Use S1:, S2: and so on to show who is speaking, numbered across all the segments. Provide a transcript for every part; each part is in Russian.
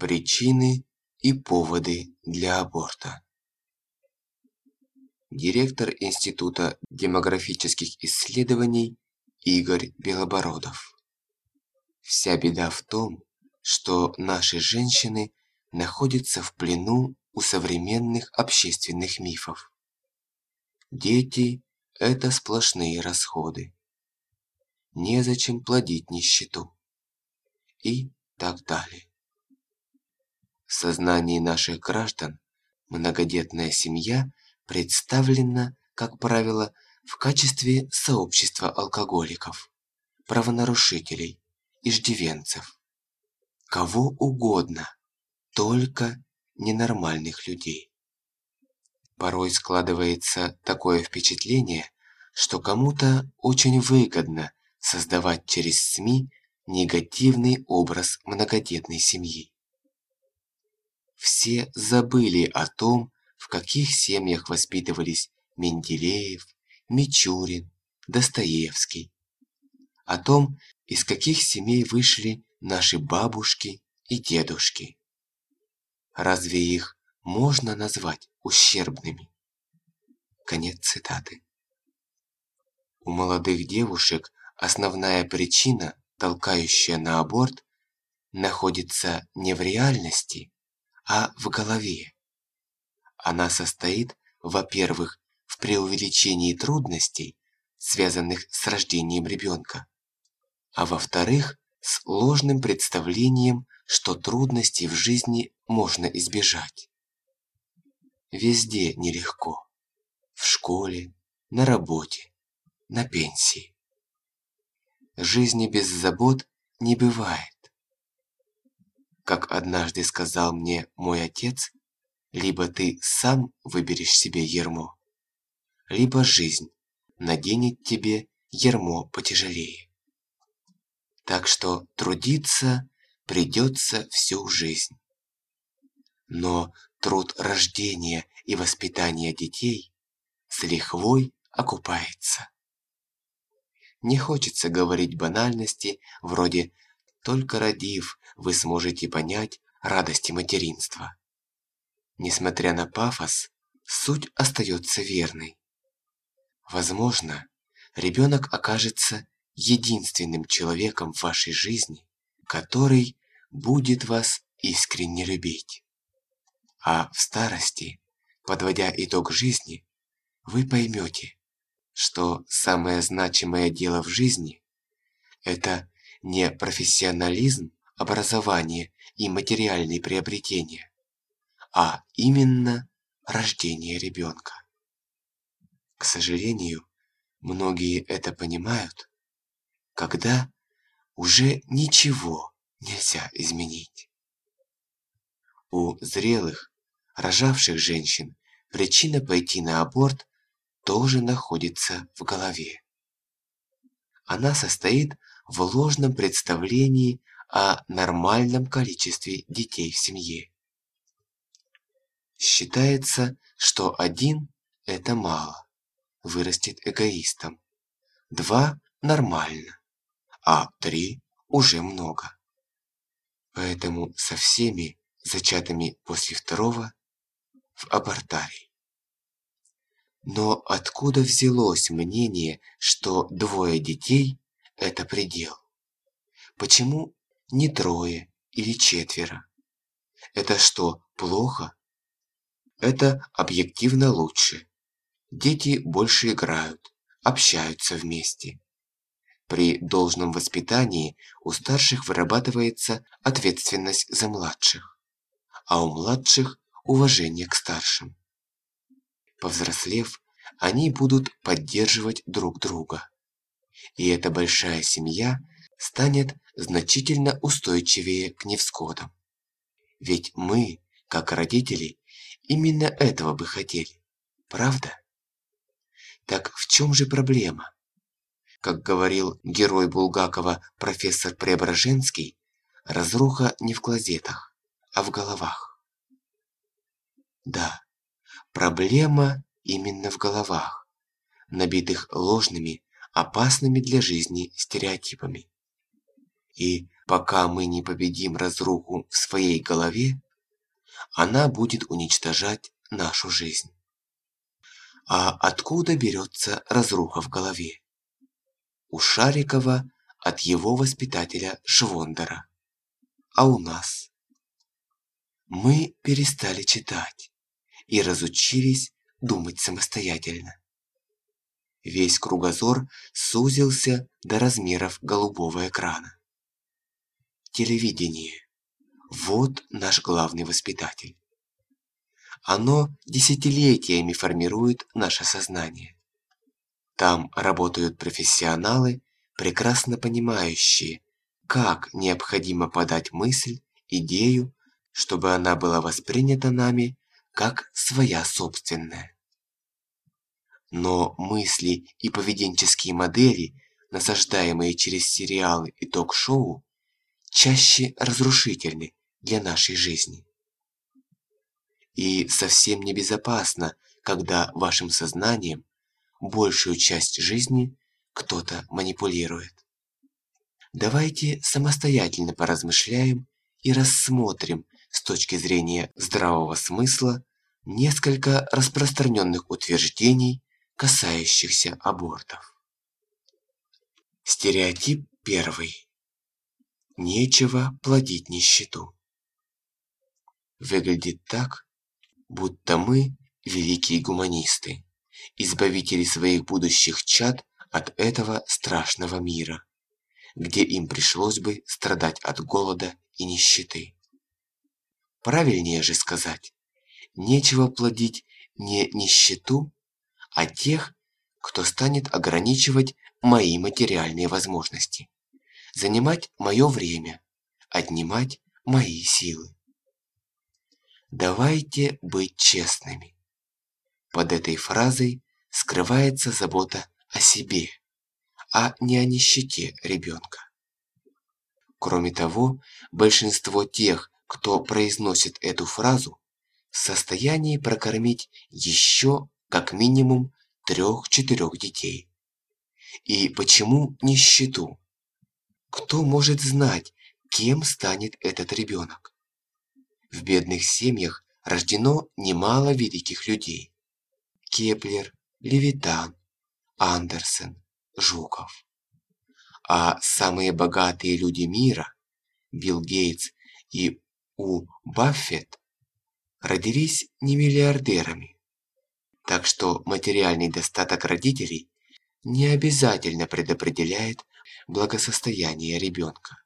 S1: Причины и поводы для аборта. Директор Института демографических исследований Игорь Белобородов. Вся беда в том, что наши женщины находятся в плену у современных общественных мифов. Дети – это сплошные расходы. Незачем плодить нищету. И так далее. В сознании наших граждан многодетная семья представлена, как правило, в качестве сообщества алкоголиков, правонарушителей, иждивенцев, кого угодно, только ненормальных людей. Порой складывается такое впечатление, что кому-то очень выгодно создавать через СМИ негативный образ многодетной семьи. Все забыли о том, в каких семьях воспитывались Менделеев, Мичурин, Достоевский, о том, из каких семей вышли наши бабушки и дедушки. Разве их можно назвать ущербными? Конец цитаты. У молодых девушек основная причина, толкающая на аборт, находится не в реальности, а в голове. Она состоит, во-первых, в преувеличении трудностей, связанных с рождением ребенка, а во-вторых, с ложным представлением, что трудностей в жизни можно избежать. Везде нелегко. В школе, на работе, на пенсии. Жизни без забот не бывает. Как однажды сказал мне мой отец, либо ты сам выберешь себе ермо, либо жизнь наденет тебе ермо потяжелее. Так что трудиться придется всю жизнь. Но труд рождения и воспитания детей с лихвой окупается. Не хочется говорить банальности, вроде «только родив, вы сможете понять радости материнства». Несмотря на пафос, суть остается верной. Возможно, ребенок окажется единственным человеком в вашей жизни, который будет вас искренне любить. А в старости, подводя итог жизни, вы поймете, что самое значимое дело в жизни – это не профессионализм, образование и материальные приобретения, а именно рождение ребенка. К сожалению, многие это понимают, когда уже ничего нельзя изменить. У зрелых, рожавших женщин причина пойти на аборт тоже находится в голове. Она состоит в ложном представлении о нормальном количестве детей в семье. Считается, что один – это мало, вырастет эгоистом. Два – нормально а три уже много. Поэтому со всеми зачатыми после второго в абортарий. Но откуда взялось мнение, что двое детей – это предел? Почему не трое или четверо? Это что, плохо? Это объективно лучше. Дети больше играют, общаются вместе. При должном воспитании у старших вырабатывается ответственность за младших, а у младших – уважение к старшим. Повзрослев, они будут поддерживать друг друга. И эта большая семья станет значительно устойчивее к невзгодам. Ведь мы, как родители, именно этого бы хотели, правда? Так в чем же проблема? Как говорил герой Булгакова профессор Преображенский, разруха не в клозетах, а в головах. Да, проблема именно в головах, набитых ложными, опасными для жизни стереотипами. И пока мы не победим разруху в своей голове, она будет уничтожать нашу жизнь. А откуда берется разруха в голове? У Шарикова от его воспитателя Швондера. А у нас? Мы перестали читать и разучились думать самостоятельно. Весь кругозор сузился до размеров голубого экрана. Телевидение. Вот наш главный воспитатель. Оно десятилетиями формирует наше сознание. Там работают профессионалы, прекрасно понимающие, как необходимо подать мысль, идею, чтобы она была воспринята нами как своя собственная. Но мысли и поведенческие модели, насаждаемые через сериалы и ток-шоу, чаще разрушительны для нашей жизни. И совсем небезопасно, когда вашим сознанием большую часть жизни кто-то манипулирует. Давайте самостоятельно поразмышляем и рассмотрим с точки зрения здравого смысла несколько распространенных утверждений, касающихся абортов. Стереотип первый. Нечего плодить нищету. Выглядит так, будто мы великие гуманисты, избавители своих будущих чад от этого страшного мира, где им пришлось бы страдать от голода и нищеты. Правильнее же сказать, нечего плодить не нищету, а тех, кто станет ограничивать мои материальные возможности, занимать мое время, отнимать мои силы. Давайте быть честными. Под этой фразой скрывается забота о себе, а не о нищете ребенка. Кроме того, большинство тех, кто произносит эту фразу, в состоянии прокормить еще как минимум трех-четырех детей. И почему нищету? Кто может знать, кем станет этот ребенок? В бедных семьях рождено немало великих людей. Кеплер, Левитан, Андерсен, Жуков. А самые богатые люди мира, Билл Гейтс и У. Баффет, родились не миллиардерами. Так что материальный достаток родителей не обязательно предопределяет благосостояние ребенка.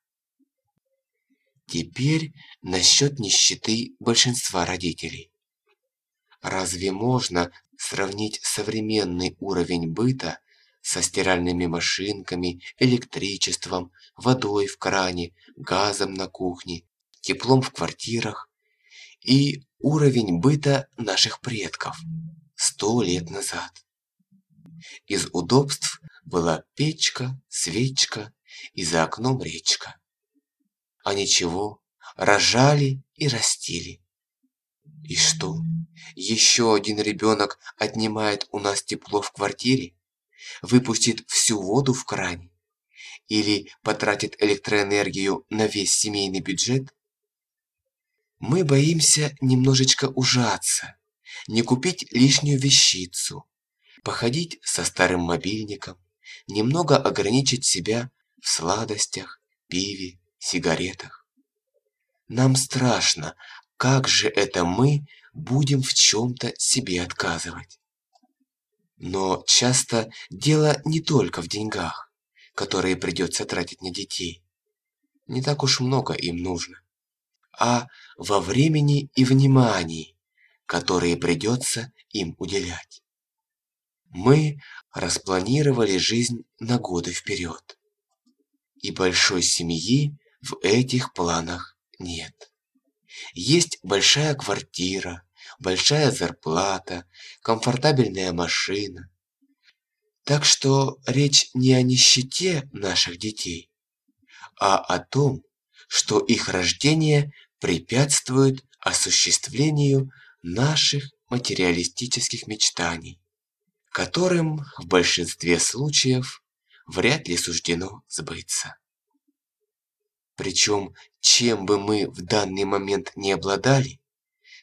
S1: Теперь насчет нищеты большинства родителей. Разве можно сравнить современный уровень быта со стиральными машинками, электричеством, водой в кране, газом на кухне, теплом в квартирах и уровень быта наших предков сто лет назад? Из удобств была печка, свечка и за окном речка. А ничего, рожали и растили. И что, еще один ребенок отнимает у нас тепло в квартире? Выпустит всю воду в кране? Или потратит электроэнергию на весь семейный бюджет? Мы боимся немножечко ужаться, не купить лишнюю вещицу, походить со старым мобильником, немного ограничить себя в сладостях, пиве, сигаретах. Нам страшно, как же это мы будем в чем-то себе отказывать. Но часто дело не только в деньгах, которые придется тратить на детей. Не так уж много им нужно. А во времени и внимании, которые придется им уделять. Мы распланировали жизнь на годы вперед. И большой семьи в этих планах нет. Есть большая квартира, большая зарплата, комфортабельная машина. Так что речь не о нищете наших детей, а о том, что их рождение препятствует осуществлению наших материалистических мечтаний, которым в большинстве случаев вряд ли суждено сбыться. Причем, чем бы мы в данный момент не обладали,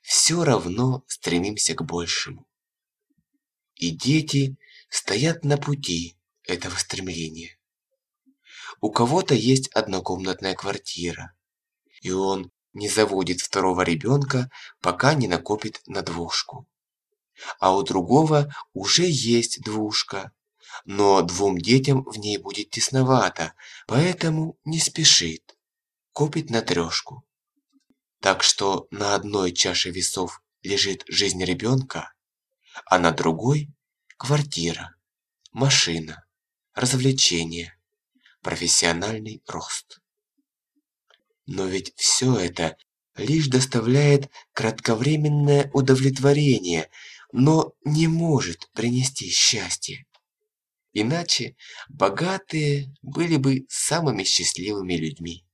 S1: все равно стремимся к большему. И дети стоят на пути этого стремления. У кого-то есть однокомнатная квартира, и он не заводит второго ребенка, пока не накопит на двушку. А у другого уже есть двушка, но двум детям в ней будет тесновато, поэтому не спешит, копит на трешку. Так что на одной чаше весов лежит жизнь ребенка, а на другой – квартира, машина, развлечения, профессиональный рост. Но ведь все это лишь доставляет кратковременное удовлетворение, но не может принести счастье. Иначе богатые были бы самыми счастливыми людьми.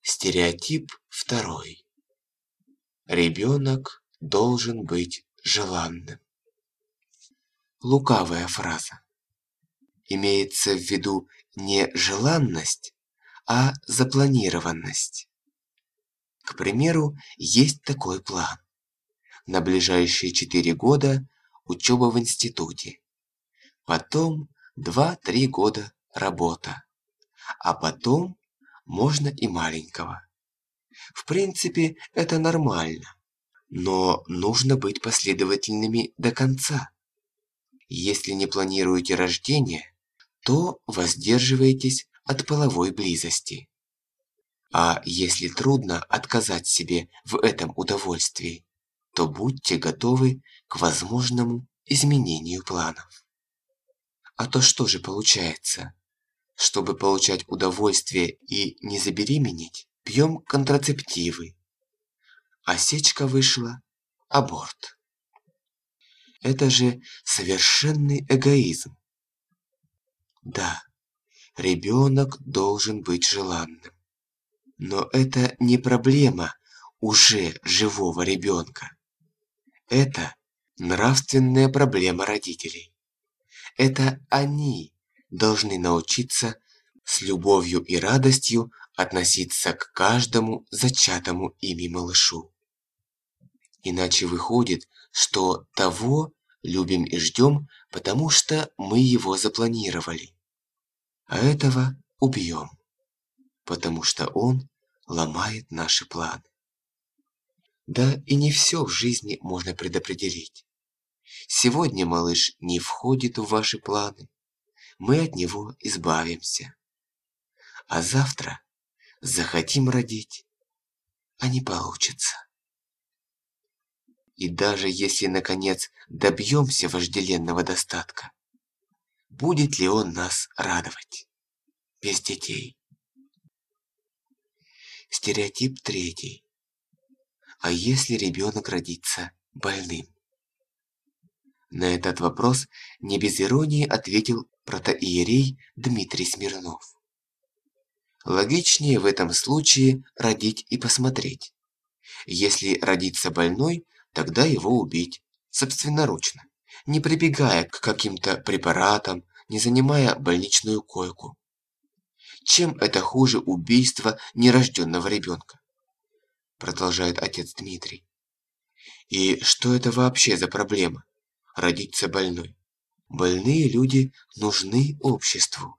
S1: Стереотип второй. Ребенок должен быть желанным. Лукавая фраза. Имеется в виду не желанность, а запланированность. К примеру, есть такой план. На ближайшие четыре года учеба в институте. Потом 2-3 года работа. А потом можно и маленького. В принципе, это нормально. Но нужно быть последовательными до конца. Если не планируете рождение, то воздерживайтесь от половой близости. А если трудно отказать себе в этом удовольствии, то будьте готовы к возможному изменению планов. А то что же получается? Чтобы получать удовольствие и не забеременеть, пьем контрацептивы. Осечка вышла – аборт. Это же совершенный эгоизм. Да, ребенок должен быть желанным. Но это не проблема уже живого ребенка. Это нравственная проблема родителей. Это они должны научиться с любовью и радостью относиться к каждому зачатому ими малышу. Иначе выходит, что того любим и ждем, потому что мы его запланировали а этого убьем, потому что он ломает наши планы. Да и не все в жизни можно предопределить. Сегодня малыш не входит в ваши планы, мы от него избавимся. А завтра захотим родить, а не получится. И даже если, наконец, добьемся вожделенного достатка, будет ли он нас радовать. Без детей. Стереотип третий. А если ребенок родится больным? На этот вопрос не без иронии ответил протоиерей Дмитрий Смирнов. Логичнее в этом случае родить и посмотреть. Если родится больной, тогда его убить, собственноручно не прибегая к каким-то препаратам, не занимая больничную койку. Чем это хуже убийства нерожденного ребенка? Продолжает отец Дмитрий. И что это вообще за проблема? Родиться больной. Больные люди нужны обществу.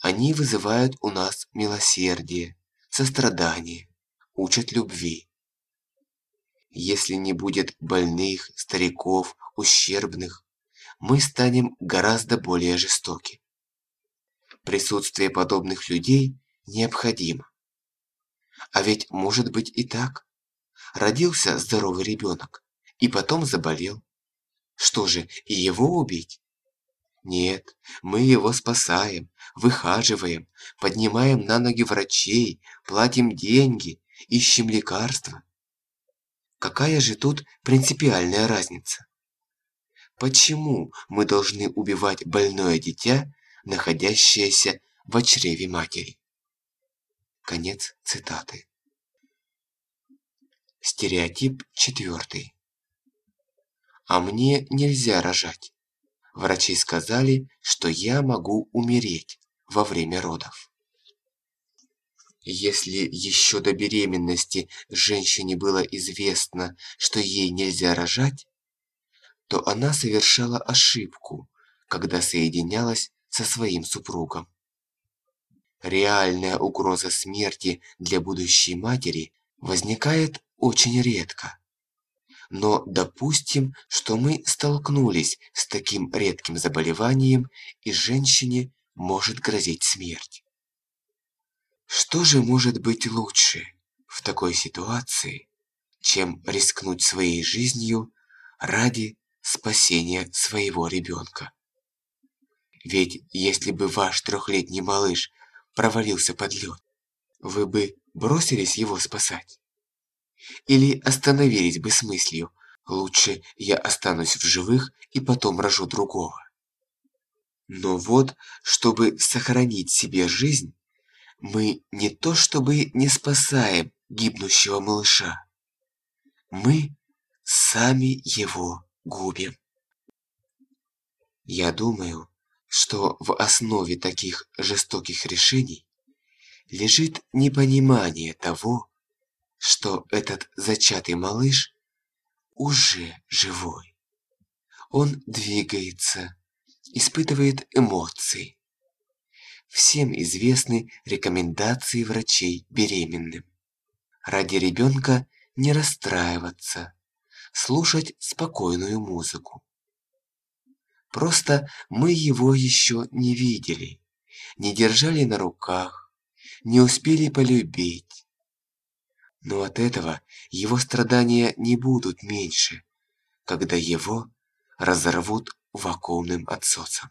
S1: Они вызывают у нас милосердие, сострадание, учат любви. Если не будет больных, стариков, ущербных, мы станем гораздо более жестоки. Присутствие подобных людей необходимо. А ведь может быть и так. Родился здоровый ребенок и потом заболел. Что же, и его убить? Нет, мы его спасаем, выхаживаем, поднимаем на ноги врачей, платим деньги, ищем лекарства. Какая же тут принципиальная разница? Почему мы должны убивать больное дитя, находящееся в чреве матери? Конец цитаты. Стереотип четвертый. А мне нельзя рожать. Врачи сказали, что я могу умереть во время родов. Если еще до беременности женщине было известно, что ей нельзя рожать, то она совершала ошибку, когда соединялась со своим супругом. Реальная угроза смерти для будущей матери возникает очень редко. Но допустим, что мы столкнулись с таким редким заболеванием, и женщине может грозить смерть. Что же может быть лучше в такой ситуации, чем рискнуть своей жизнью ради спасения своего ребенка? Ведь если бы ваш трехлетний малыш провалился под лед, вы бы бросились его спасать? Или остановились бы с мыслью «лучше я останусь в живых и потом рожу другого»? Но вот, чтобы сохранить себе жизнь, мы не то чтобы не спасаем гибнущего малыша, мы сами его губим. Я думаю, что в основе таких жестоких решений лежит непонимание того, что этот зачатый малыш уже живой. Он двигается, испытывает эмоции, Всем известны рекомендации врачей беременным. Ради ребенка не расстраиваться, слушать спокойную музыку. Просто мы его еще не видели, не держали на руках, не успели полюбить. Но от этого его страдания не будут меньше, когда его разорвут вакуумным отсосом.